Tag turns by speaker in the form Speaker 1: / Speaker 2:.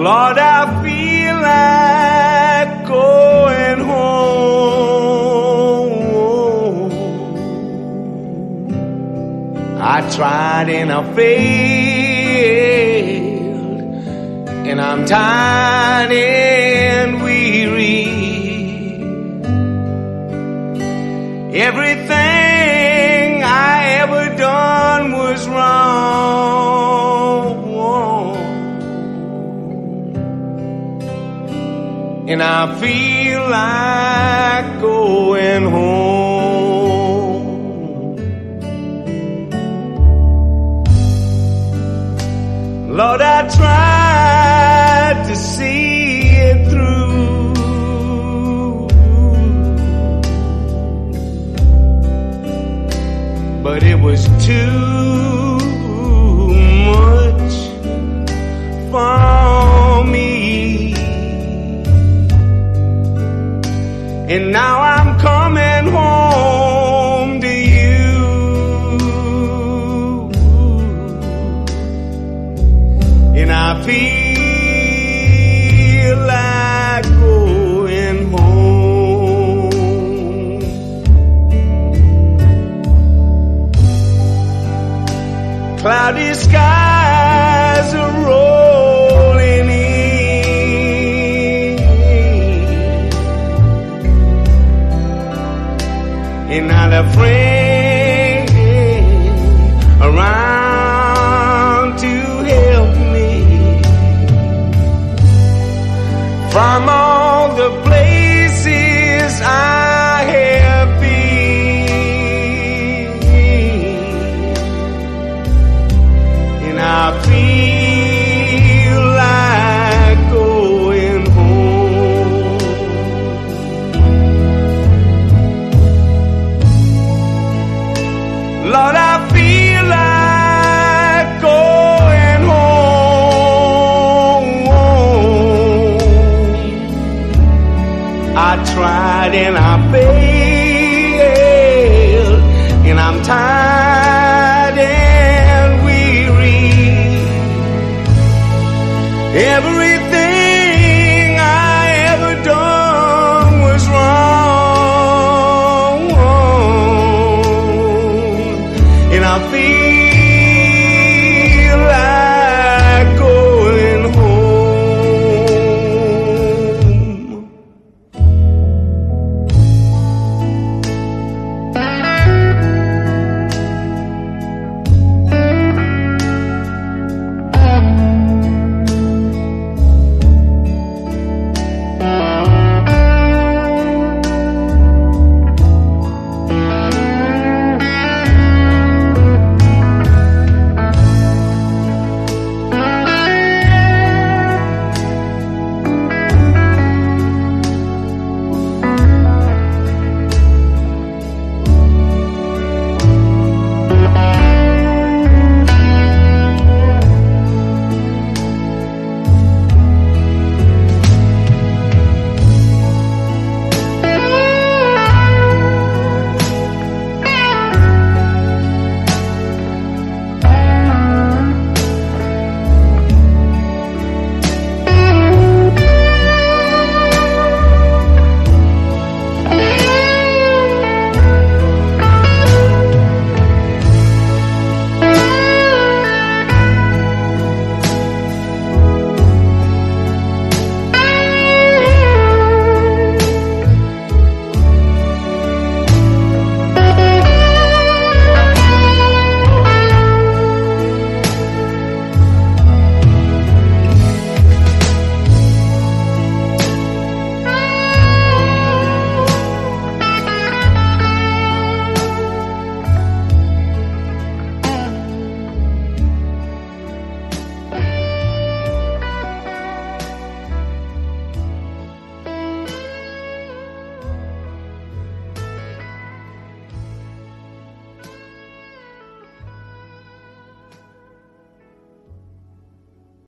Speaker 1: Lord, I feel like going home. I tried and I failed, and I'm tired and weary. Everything I feel like going home. Lord, I tried to see it through. But it was too much for And now I'm coming home to you. And I feel like going home. Cloudy skies are rolling And not a friend around to help me. From Everything I ever done was wrong, and I feel.